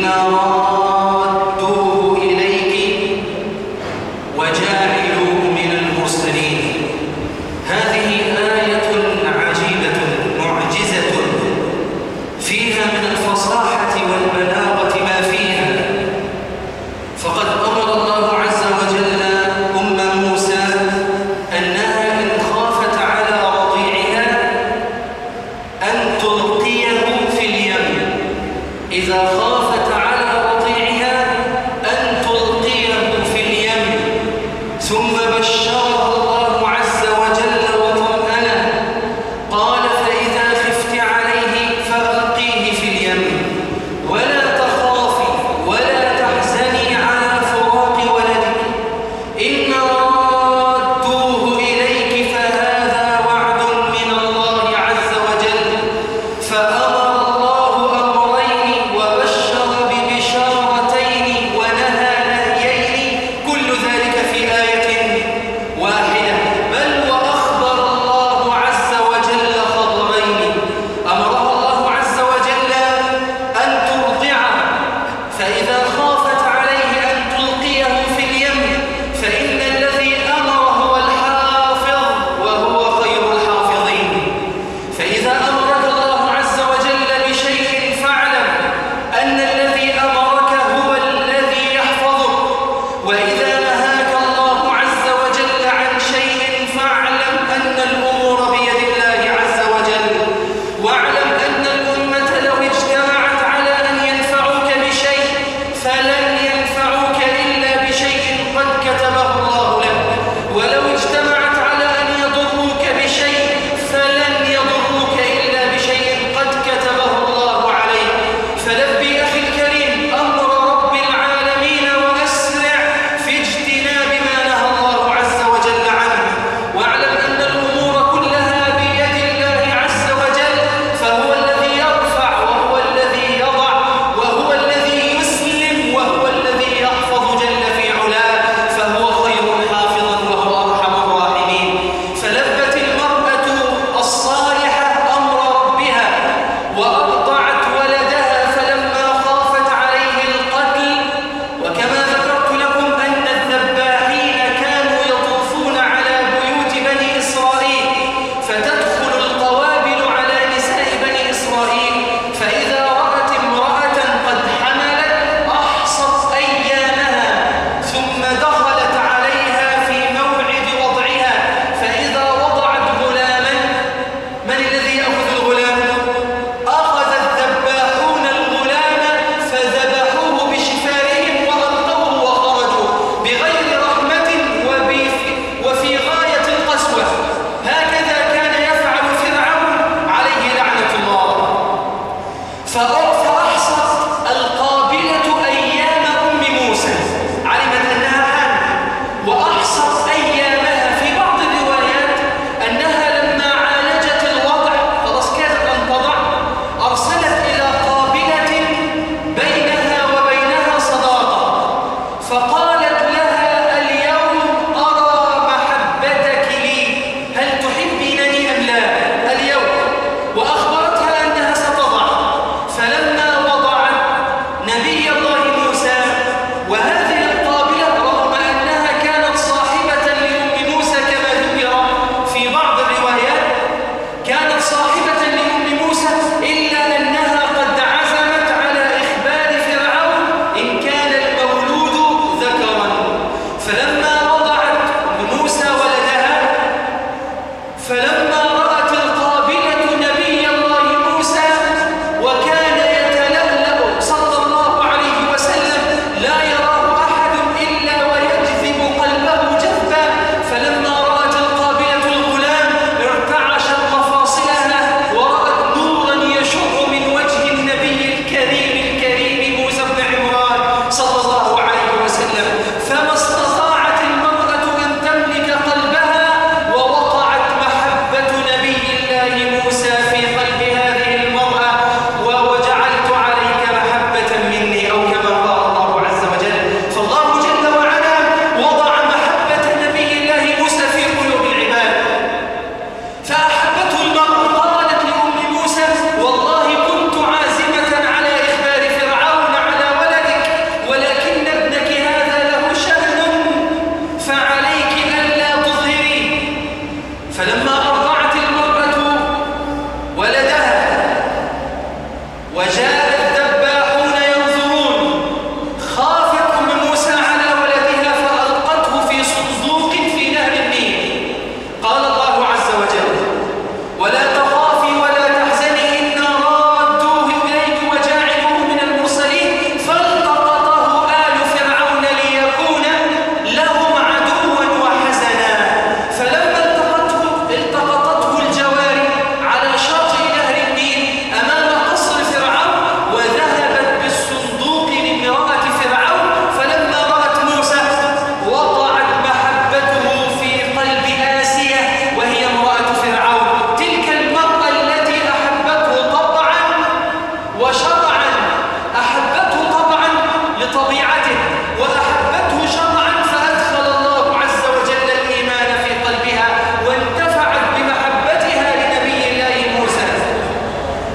إنا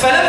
فلما